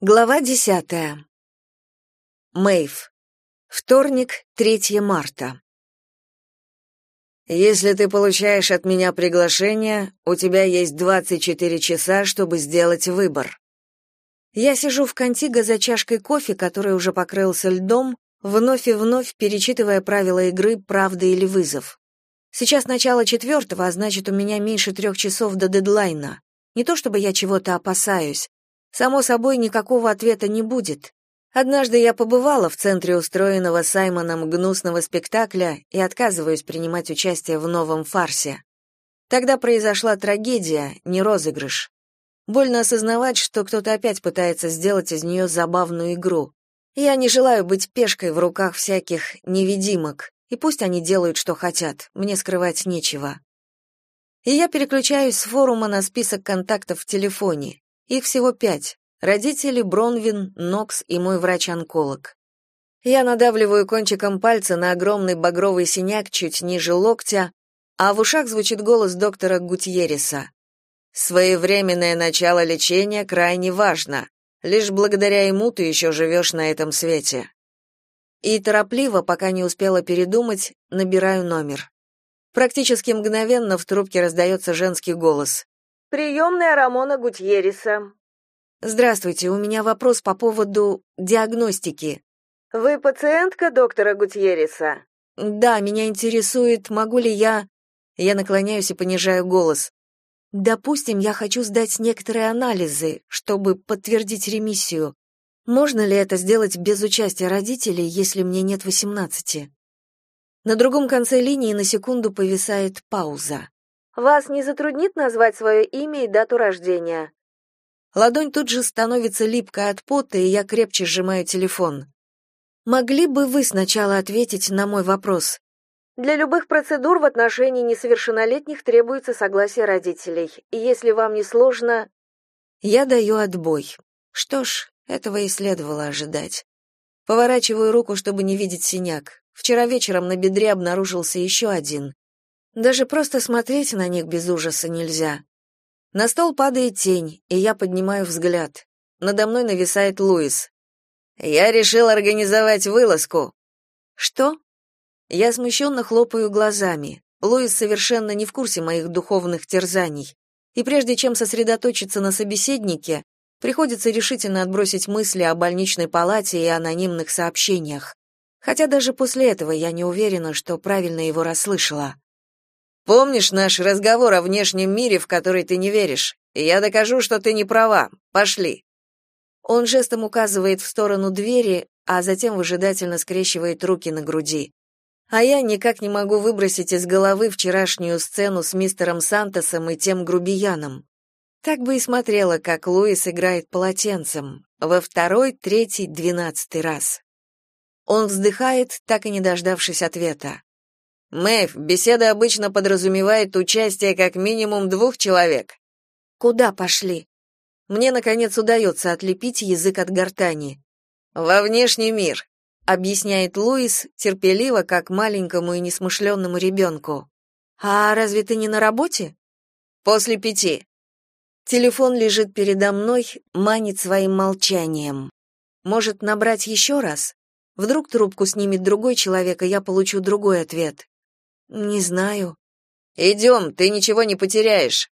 Глава десятая. Мэйв. Вторник, 3 марта. Если ты получаешь от меня приглашение, у тебя есть 24 часа, чтобы сделать выбор. Я сижу в Контиго за чашкой кофе, который уже покрылся льдом, вновь и вновь перечитывая правила игры «Правда или вызов». Сейчас начало четвертого, а значит, у меня меньше трех часов до дедлайна. Не то чтобы я чего-то опасаюсь, Само собой, никакого ответа не будет. Однажды я побывала в центре устроенного Саймоном гнусного спектакля и отказываюсь принимать участие в новом фарсе. Тогда произошла трагедия, не розыгрыш. Больно осознавать, что кто-то опять пытается сделать из нее забавную игру. Я не желаю быть пешкой в руках всяких невидимок, и пусть они делают, что хотят, мне скрывать нечего. И я переключаюсь с форума на список контактов в телефоне. Их всего пять. Родители Бронвин, Нокс и мой врач-онколог. Я надавливаю кончиком пальца на огромный багровый синяк чуть ниже локтя, а в ушах звучит голос доктора Гутьереса. «Своевременное начало лечения крайне важно. Лишь благодаря ему ты еще живешь на этом свете». И торопливо, пока не успела передумать, набираю номер. Практически мгновенно в трубке раздается женский голос. Приемная Рамона Гутьереса. Здравствуйте, у меня вопрос по поводу диагностики. Вы пациентка доктора Гутьереса? Да, меня интересует, могу ли я... Я наклоняюсь и понижаю голос. Допустим, я хочу сдать некоторые анализы, чтобы подтвердить ремиссию. Можно ли это сделать без участия родителей, если мне нет восемнадцати? На другом конце линии на секунду повисает пауза. Вас не затруднит назвать свое имя и дату рождения? Ладонь тут же становится липкой от пота, и я крепче сжимаю телефон. Могли бы вы сначала ответить на мой вопрос? Для любых процедур в отношении несовершеннолетних требуется согласие родителей. И если вам не сложно, я даю отбой. Что ж, этого и следовало ожидать. Поворачиваю руку, чтобы не видеть синяк. Вчера вечером на бедре обнаружился еще один. Даже просто смотреть на них без ужаса нельзя. На стол падает тень, и я поднимаю взгляд. Надо мной нависает Луис. «Я решил организовать вылазку». «Что?» Я смущенно хлопаю глазами. Луис совершенно не в курсе моих духовных терзаний. И прежде чем сосредоточиться на собеседнике, приходится решительно отбросить мысли о больничной палате и анонимных сообщениях. Хотя даже после этого я не уверена, что правильно его расслышала. Помнишь наш разговор о внешнем мире, в который ты не веришь? Я докажу, что ты не права. Пошли. Он жестом указывает в сторону двери, а затем выжидательно скрещивает руки на груди. А я никак не могу выбросить из головы вчерашнюю сцену с мистером Сантосом и тем грубияном. Так бы и смотрела, как Луис играет полотенцем, во второй, третий, двенадцатый раз. Он вздыхает, так и не дождавшись ответа. Мэйв, беседа обычно подразумевает участие как минимум двух человек. Куда пошли? Мне наконец удается отлепить язык от гортани. Во внешний мир, объясняет Луис терпеливо, как маленькому и несмышленному ребенку. А разве ты не на работе? После пяти. Телефон лежит передо мной, манит своим молчанием. Может, набрать еще раз? Вдруг трубку снимет другой человек, и я получу другой ответ. Не знаю. «Идем, ты ничего не потеряешь.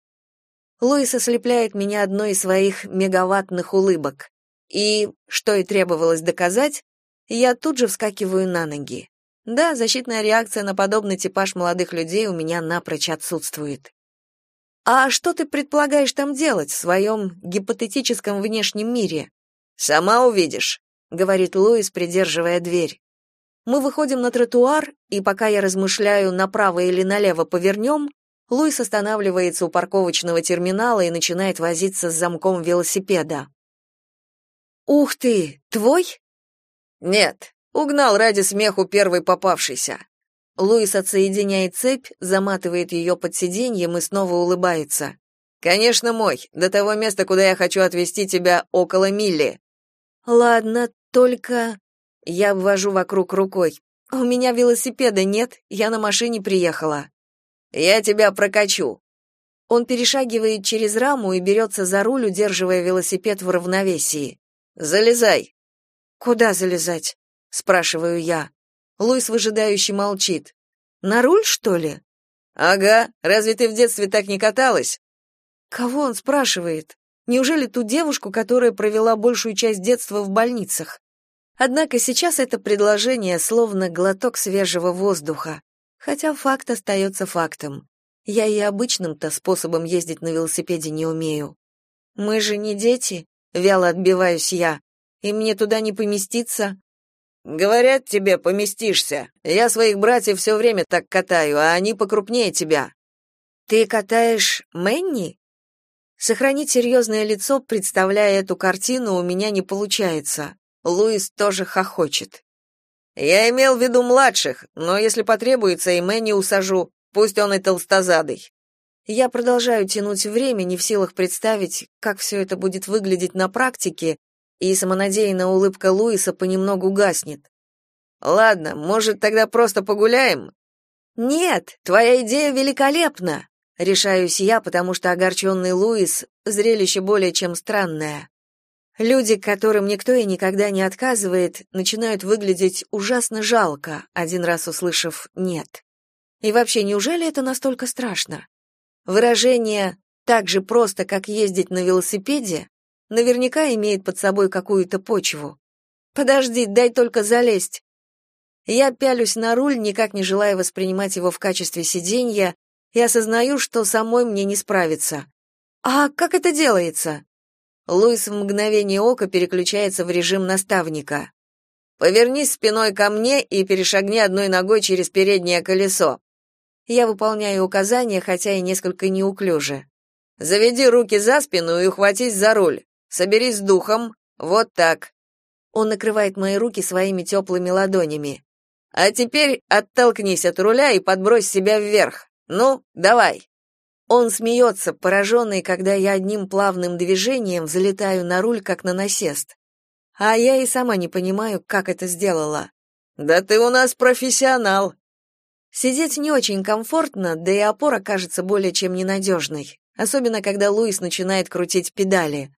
Луис ослепляет меня одной из своих мегаваттных улыбок. И, что и требовалось доказать, я тут же вскакиваю на ноги. Да, защитная реакция на подобный типаж молодых людей у меня напрочь отсутствует. А что ты предполагаешь там делать в своем гипотетическом внешнем мире? Сама увидишь, говорит Луис, придерживая дверь. Мы выходим на тротуар, и пока я размышляю, направо или налево повернем, Луис останавливается у парковочного терминала и начинает возиться с замком велосипеда. «Ух ты! Твой?» «Нет, угнал ради смеху первый попавшийся». Луис отсоединяет цепь, заматывает ее под сиденьем и снова улыбается. «Конечно мой, до того места, куда я хочу отвезти тебя, около мили». «Ладно, только...» Я обвожу вокруг рукой. У меня велосипеда нет, я на машине приехала. Я тебя прокачу. Он перешагивает через раму и берется за руль, удерживая велосипед в равновесии. Залезай. Куда залезать? спрашиваю я. Луис выжидающе молчит. На руль, что ли? Ага, разве ты в детстве так не каталась? Кого он спрашивает? Неужели ту девушку, которая провела большую часть детства в больницах? Однако сейчас это предложение словно глоток свежего воздуха, хотя факт остается фактом. Я и обычным-то способом ездить на велосипеде не умею. Мы же не дети, вяло отбиваюсь я, и мне туда не поместиться. Говорят тебе, поместишься. Я своих братьев все время так катаю, а они покрупнее тебя. Ты катаешь Мэнни? Сохранить серьезное лицо, представляя эту картину, у меня не получается. Луис тоже хохочет. Я имел в виду младших, но если потребуется, и Мэнни усажу, пусть он и толстозадый. Я продолжаю тянуть время, не в силах представить, как все это будет выглядеть на практике, и самонадеянная улыбка Луиса понемногу гаснет. Ладно, может, тогда просто погуляем? Нет, твоя идея великолепна, решаюсь я, потому что огорченный Луис зрелище более чем странное. Люди, которым никто и никогда не отказывает, начинают выглядеть ужасно жалко, один раз услышав нет. И вообще, неужели это настолько страшно? Выражение так же просто, как ездить на велосипеде, наверняка имеет под собой какую-то почву. Подожди, дай только залезть. Я пялюсь на руль, никак не желая воспринимать его в качестве сиденья, и осознаю, что самой мне не справиться. А как это делается? Луис в мгновение ока переключается в режим наставника. Повернись спиной ко мне и перешагни одной ногой через переднее колесо. Я выполняю указания, хотя и несколько неуклюже. Заведи руки за спину и ухватись за руль. Соберись с духом. Вот так. Он накрывает мои руки своими теплыми ладонями. А теперь оттолкнись от руля и подбрось себя вверх. Ну, давай. Он смеется, пораженный, когда я одним плавным движением залетаю на руль, как на насест. А я и сама не понимаю, как это сделала. Да ты у нас профессионал. Сидеть не очень комфортно, да и опора кажется более чем ненадежной, особенно когда Луис начинает крутить педали.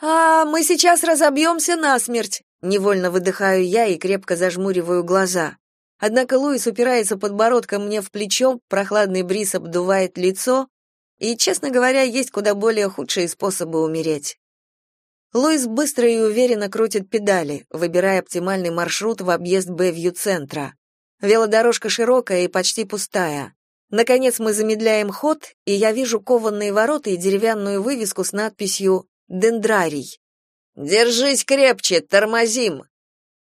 «А, мы сейчас разобьемся насмерть!» Невольно выдыхаю я и крепко зажмуриваю глаза. Однако Луис упирается подбородком мне в плечо, прохладный бриз обдувает лицо, и, честно говоря, есть куда более худшие способы умереть. Луис быстро и уверенно крутит педали, выбирая оптимальный маршрут в объезд Бэвью-центра. Велодорожка широкая и почти пустая. Наконец мы замедляем ход, и я вижу кованные ворота и деревянную вывеску с надписью дендрарий. Держись крепче, тормозим.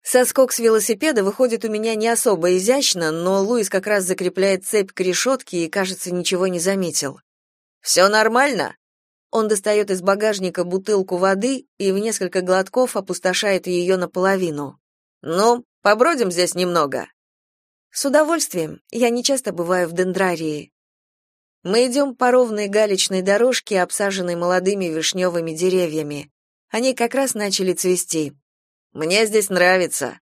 Соскок с велосипеда выходит у меня не особо изящно, но Луис как раз закрепляет цепь к решетке и, кажется, ничего не заметил. «Все нормально?» Он достает из багажника бутылку воды и в несколько глотков опустошает ее наполовину. «Ну, побродим здесь немного». «С удовольствием. Я не часто бываю в Дендрарии. Мы идем по ровной галечной дорожке, обсаженной молодыми вишневыми деревьями. Они как раз начали цвести. Мне здесь нравится.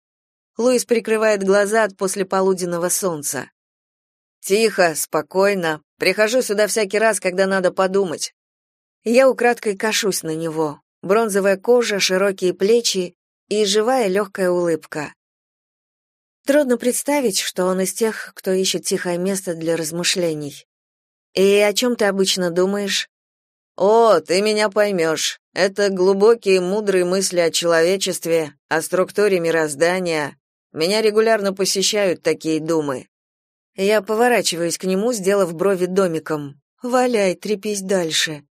Луис прикрывает глаза от послеполуденного солнца. Тихо, спокойно. Прихожу сюда всякий раз, когда надо подумать. Я украдкой кашусь на него. Бронзовая кожа, широкие плечи и живая легкая улыбка. Трудно представить, что он из тех, кто ищет тихое место для размышлений. И о чем ты обычно думаешь? О, ты меня поймешь. Это глубокие, мудрые мысли о человечестве, о структуре мироздания. Меня регулярно посещают такие думы. Я поворачиваюсь к нему, сделав брови домиком. Валяй, трепись дальше.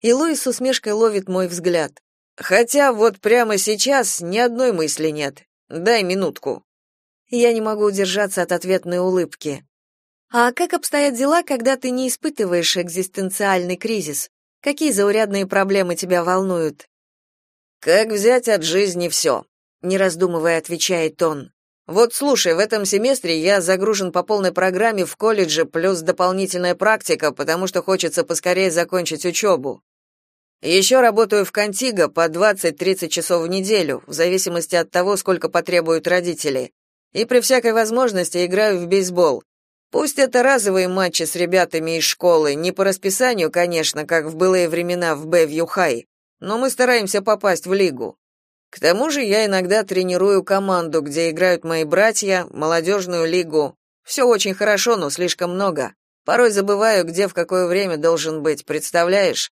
И Луис с усмешкой ловит мой взгляд. Хотя вот прямо сейчас ни одной мысли нет. Дай минутку. Я не могу удержаться от ответной улыбки. А как обстоят дела, когда ты не испытываешь экзистенциальный кризис? Какие заурядные проблемы тебя волнуют? Как взять от жизни все?» — не раздумывая отвечает он. Вот слушай, в этом семестре я загружен по полной программе в колледже плюс дополнительная практика, потому что хочется поскорее закончить учебу. Еще работаю в Контиго по 20-30 часов в неделю, в зависимости от того, сколько потребуют родители. И при всякой возможности играю в бейсбол. Пусть это разовые матчи с ребятами из школы, не по расписанию, конечно, как в былые времена в Бэвью-Хай, но мы стараемся попасть в лигу. К тому же я иногда тренирую команду, где играют мои братья, молодежную лигу. Все очень хорошо, но слишком много. Порой забываю, где в какое время должен быть, представляешь?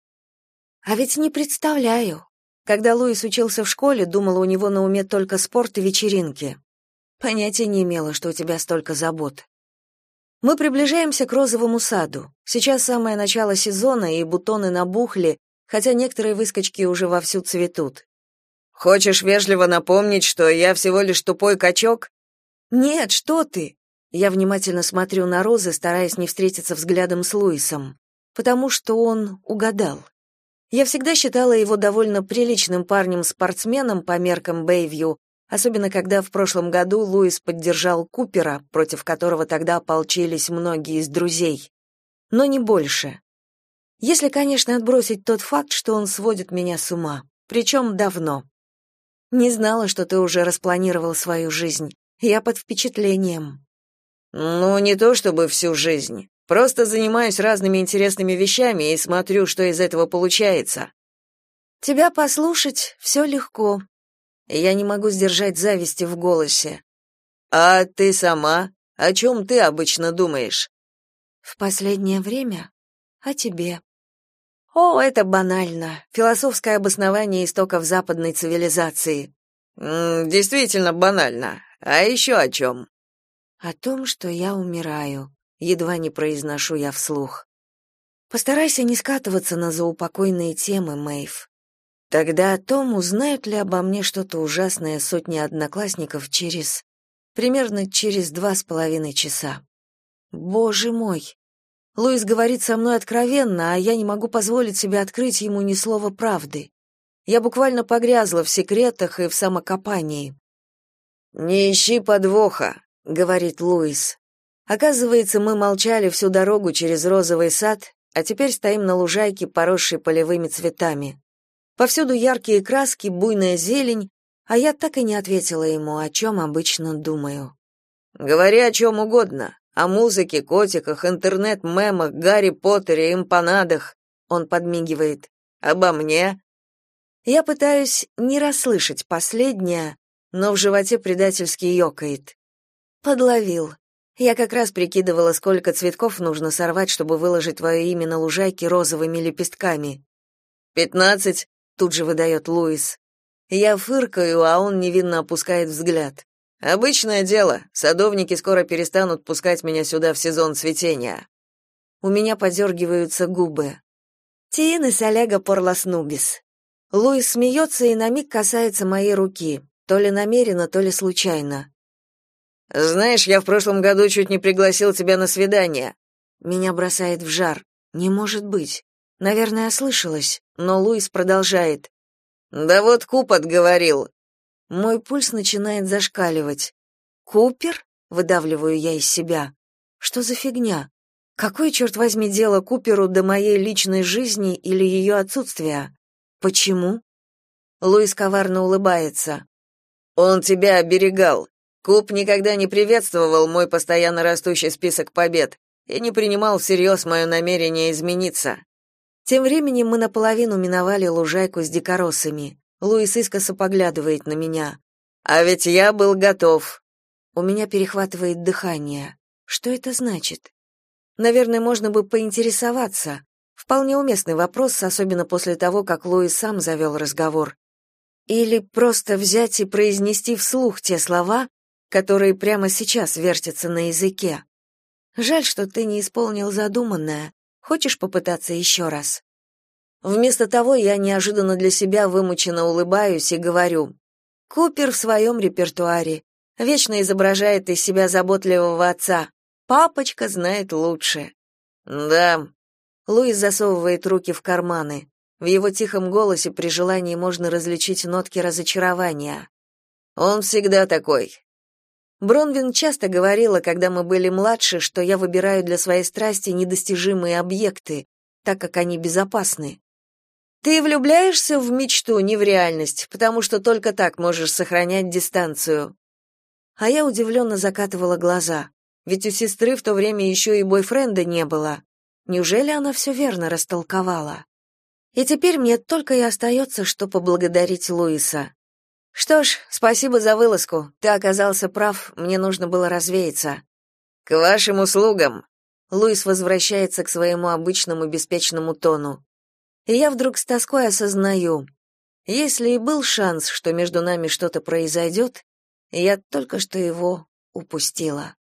А ведь не представляю. Когда Луис учился в школе, думала, у него на уме только спорт и вечеринки. Понятия не имела, что у тебя столько забот. Мы приближаемся к розовому саду. Сейчас самое начало сезона, и бутоны набухли, хотя некоторые выскочки уже вовсю цветут. Хочешь вежливо напомнить, что я всего лишь тупой качок? Нет, что ты? Я внимательно смотрю на розы, стараясь не встретиться взглядом с Луисом, потому что он угадал. Я всегда считала его довольно приличным парнем-спортсменом по меркам Бэйвью, особенно когда в прошлом году Луис поддержал Купера, против которого тогда ополчились многие из друзей. Но не больше. Если, конечно, отбросить тот факт, что он сводит меня с ума, причем давно. Не знала, что ты уже распланировал свою жизнь. Я под впечатлением. Ну, не то чтобы всю жизнь. Просто занимаюсь разными интересными вещами и смотрю, что из этого получается. Тебя послушать все легко. Я не могу сдержать зависти в голосе. А ты сама? О чем ты обычно думаешь? В последнее время о тебе. О, это банально. Философское обоснование истоков западной цивилизации. М действительно банально. А еще о чем?» О том, что я умираю. Едва не произношу я вслух. Постарайся не скатываться на заупокойные темы, Мэйв. Тогда о том, узнают ли обо мне что-то ужасное сотни одноклассников через... примерно через два с половиной часа. Боже мой! Луис говорит со мной откровенно, а я не могу позволить себе открыть ему ни слова правды. Я буквально погрязла в секретах и в самокопании. «Не ищи подвоха», — говорит Луис. Оказывается, мы молчали всю дорогу через розовый сад, а теперь стоим на лужайке, поросшей полевыми цветами. Повсюду яркие краски, буйная зелень, а я так и не ответила ему, о чем обычно думаю. «Говори о чем угодно. О музыке, котиках, интернет-мемах, Гарри Поттере, импанадах. Он подмигивает. Обо мне. Я пытаюсь не расслышать последнее, но в животе предательски ёкает. Подловил. Я как раз прикидывала, сколько цветков нужно сорвать, чтобы выложить твое имя на лужайке розовыми лепестками. «Пятнадцать», — тут же выдает Луис. Я фыркаю, а он невинно опускает взгляд. Обычное дело. Садовники скоро перестанут пускать меня сюда в сезон цветения. У меня подергиваются губы. Тиенес Олега Порласнубис. Луис смеется и на миг касается моей руки, то ли намеренно, то ли случайно. Знаешь, я в прошлом году чуть не пригласил тебя на свидание. Меня бросает в жар. Не может быть. Наверное, ослышалась, но Луис продолжает. Да вот Купот говорил. Мой пульс начинает зашкаливать. Купер? выдавливаю я из себя. Что за фигня? Какое, черт возьми, дело Куперу до моей личной жизни или ее отсутствия? Почему? Луис коварно улыбается. Он тебя оберегал. Куп никогда не приветствовал мой постоянно растущий список побед и не принимал всерьез мое намерение измениться. Тем временем мы наполовину миновали лужайку с дикоросами. Луис искоса поглядывает на меня. А ведь я был готов. У меня перехватывает дыхание. Что это значит? Наверное, можно бы поинтересоваться. Вполне уместный вопрос, особенно после того, как Луис сам завел разговор. Или просто взять и произнести вслух те слова, которые прямо сейчас вертятся на языке. Жаль, что ты не исполнил задуманное. Хочешь попытаться еще раз? Вместо того я неожиданно для себя вымученно улыбаюсь и говорю: Купер в своем репертуаре вечно изображает из себя заботливого отца. Папочка знает лучше. Да. Луис засовывает руки в карманы. В его тихом голосе при желании можно различить нотки разочарования. Он всегда такой. Бронвин часто говорила, когда мы были младше, что я выбираю для своей страсти недостижимые объекты, так как они безопасны. Ты влюбляешься в мечту, не в реальность, потому что только так можешь сохранять дистанцию. А я удивленно закатывала глаза, ведь у сестры в то время еще и бойфренда не было. Неужели она все верно растолковала? И теперь мне только и остается, что поблагодарить Луиса. Что ж, спасибо за вылазку. Ты оказался прав, мне нужно было развеяться. К вашим услугам. Луис возвращается к своему обычному беспечному тону. И я вдруг с тоской осознаю, если и был шанс, что между нами что-то произойдет, я только что его упустила.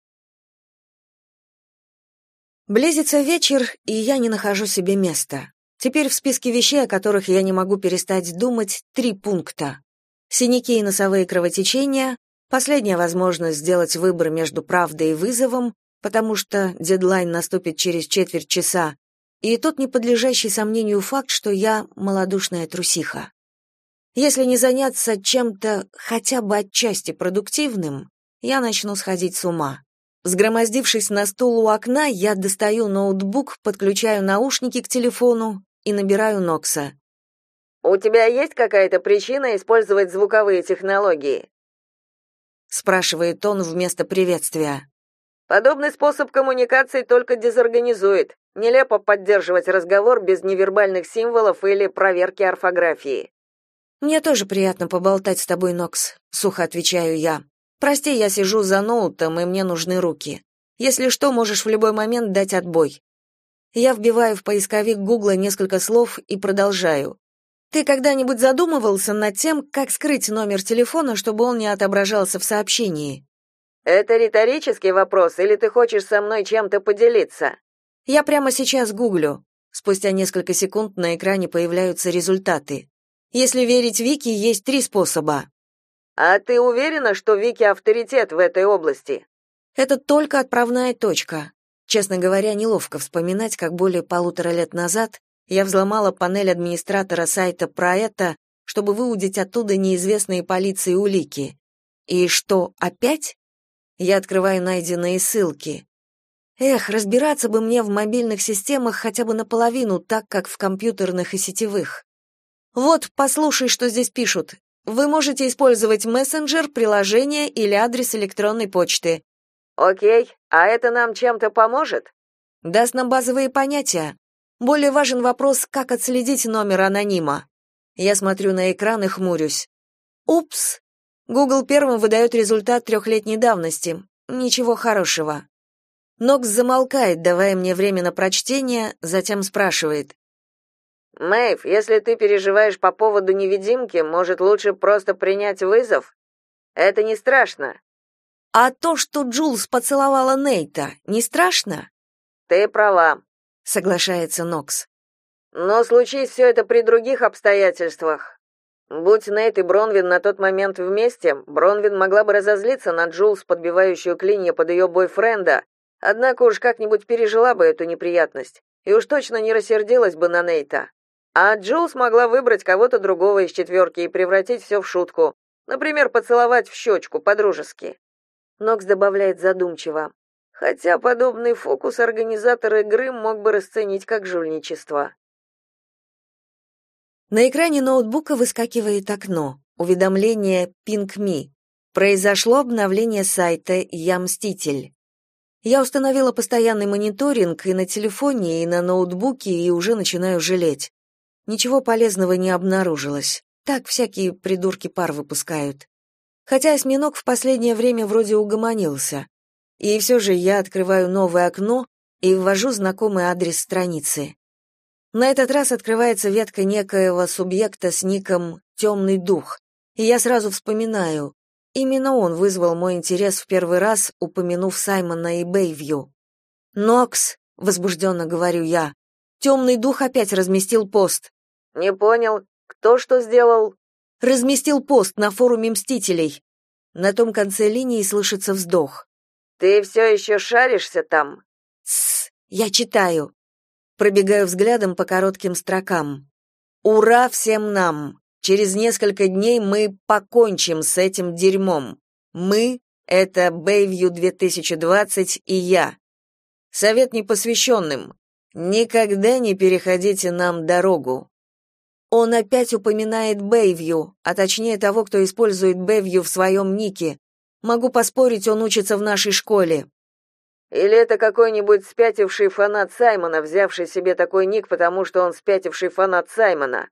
Близится вечер, и я не нахожу себе места. Теперь в списке вещей, о которых я не могу перестать думать, три пункта. Синяки и носовые кровотечения, последняя возможность сделать выбор между правдой и вызовом, потому что дедлайн наступит через четверть часа, и тот неподлежащий сомнению факт, что я малодушная трусиха. Если не заняться чем-то хотя бы отчасти продуктивным, я начну сходить с ума. Сгромоздившись на стул у окна, я достаю ноутбук, подключаю наушники к телефону и набираю Нокса. «У тебя есть какая-то причина использовать звуковые технологии?» спрашивает он вместо приветствия. «Подобный способ коммуникации только дезорганизует. Нелепо поддерживать разговор без невербальных символов или проверки орфографии». «Мне тоже приятно поболтать с тобой, Нокс», — сухо отвечаю я. Прости, я сижу за ноутом, и мне нужны руки. Если что, можешь в любой момент дать отбой. Я вбиваю в поисковик Гугла несколько слов и продолжаю. Ты когда-нибудь задумывался над тем, как скрыть номер телефона, чтобы он не отображался в сообщении? Это риторический вопрос или ты хочешь со мной чем-то поделиться? Я прямо сейчас гуглю. Спустя несколько секунд на экране появляются результаты. Если верить Вики, есть три способа. А ты уверена, что Вики авторитет в этой области? Это только отправная точка. Честно говоря, неловко вспоминать, как более полутора лет назад я взломала панель администратора сайта про это, чтобы выудить оттуда неизвестные полиции улики. И что, опять? Я открываю найденные ссылки. Эх, разбираться бы мне в мобильных системах хотя бы наполовину, так как в компьютерных и сетевых. Вот, послушай, что здесь пишут. Вы можете использовать мессенджер, приложение или адрес электронной почты. О'кей, а это нам чем-то поможет? Даст нам базовые понятия. Более важен вопрос, как отследить номер анонима. Я смотрю на экран и хмурюсь. Упс. Google первым выдает результат трехлетней давности. Ничего хорошего. Нокс замолкает, давая мне время на прочтение, затем спрашивает: Мэйв, если ты переживаешь по поводу невидимки, может, лучше просто принять вызов? Это не страшно. А то, что Джулс поцеловала Нейта, не страшно? Ты права, соглашается Нокс. Но случись все это при других обстоятельствах. Будь Нейт и Бронвин на тот момент вместе, Бронвин могла бы разозлиться на Джулс, подбивающую клинья под ее бойфренда, однако уж как-нибудь пережила бы эту неприятность и уж точно не рассердилась бы на Нейта. А Джулс могла выбрать кого-то другого из четверки и превратить все в шутку. Например, поцеловать в щечку, по-дружески. Нокс добавляет задумчиво. Хотя подобный фокус организатор игры мог бы расценить как жульничество. На экране ноутбука выскакивает окно. Уведомление «Ping Me». Произошло обновление сайта «Я Мститель». Я установила постоянный мониторинг и на телефоне, и на ноутбуке, и уже начинаю жалеть. Ничего полезного не обнаружилось. Так всякие придурки пар выпускают. Хотя осьминог в последнее время вроде угомонился. И все же я открываю новое окно и ввожу знакомый адрес страницы. На этот раз открывается ветка некоего субъекта с ником «Темный дух», и я сразу вспоминаю. Именно он вызвал мой интерес в первый раз, упомянув Саймона и Бэйвью. «Нокс», — возбужденно говорю я, — «темный дух опять разместил пост. Не понял, кто что сделал? Разместил пост на форуме Мстителей. На том конце линии слышится вздох. Ты все еще шаришься там? Тсс, я читаю. Пробегаю взглядом по коротким строкам. Ура всем нам! Через несколько дней мы покончим с этим дерьмом. Мы — это Бэйвью 2020 и я. Совет непосвященным. Никогда не переходите нам дорогу. Он опять упоминает Бэйвью, а точнее того, кто использует Бэйвью в своем нике. Могу поспорить, он учится в нашей школе. Или это какой-нибудь спятивший фанат Саймона, взявший себе такой ник, потому что он спятивший фанат Саймона.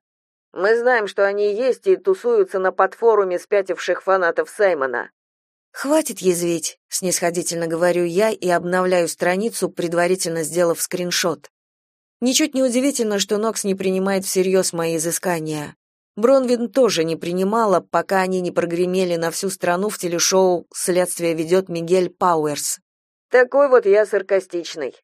Мы знаем, что они есть и тусуются на подфоруме спятивших фанатов Саймона. Хватит язвить, снисходительно говорю я и обновляю страницу, предварительно сделав скриншот. Ничуть не удивительно, что Нокс не принимает всерьез мои изыскания. Бронвин тоже не принимала, пока они не прогремели на всю страну в телешоу «Следствие ведет Мигель Пауэрс». Такой вот я саркастичный.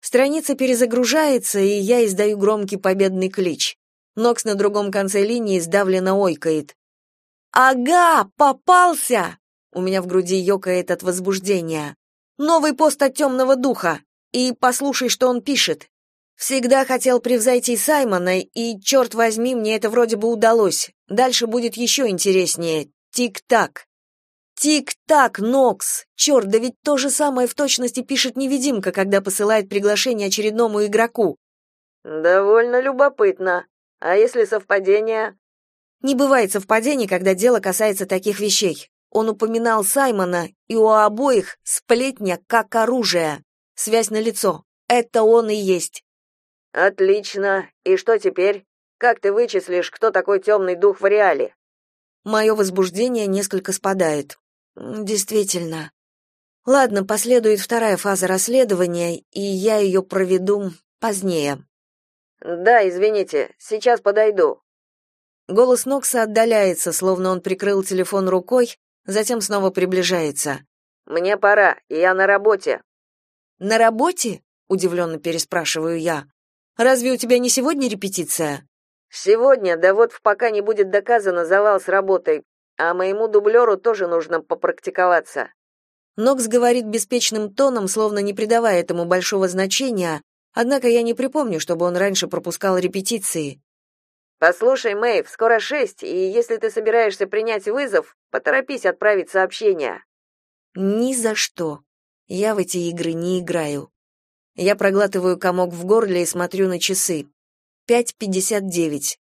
Страница перезагружается, и я издаю громкий победный клич. Нокс на другом конце линии сдавленно ойкает. «Ага, попался!» У меня в груди ёкает от возбуждения. «Новый пост от темного духа! И послушай, что он пишет. Всегда хотел превзойти Саймона, и, черт возьми, мне это вроде бы удалось. Дальше будет еще интереснее. Тик-так. Тик-так, Нокс. Черт, да ведь то же самое в точности пишет невидимка, когда посылает приглашение очередному игроку. Довольно любопытно. А если совпадение? Не бывает совпадений, когда дело касается таких вещей. Он упоминал Саймона, и у обоих сплетня как оружие. Связь на лицо. Это он и есть. Отлично. И что теперь? Как ты вычислишь, кто такой темный дух в реале? Мое возбуждение несколько спадает. Действительно. Ладно, последует вторая фаза расследования, и я ее проведу позднее. Да, извините, сейчас подойду. Голос Нокса отдаляется, словно он прикрыл телефон рукой, затем снова приближается. Мне пора, я на работе. На работе? удивленно переспрашиваю я. Разве у тебя не сегодня репетиция? Сегодня, да вот пока не будет доказано завал с работой, а моему дублеру тоже нужно попрактиковаться. Нокс говорит беспечным тоном, словно не придавая этому большого значения, однако я не припомню, чтобы он раньше пропускал репетиции. Послушай, Мэйв, скоро шесть, и если ты собираешься принять вызов, поторопись отправить сообщение. Ни за что. Я в эти игры не играю. Я проглатываю комок в горле и смотрю на часы. 5.59.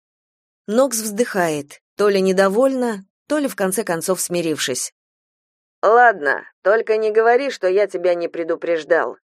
Нокс вздыхает, то ли недовольна, то ли в конце концов смирившись. Ладно, только не говори, что я тебя не предупреждал.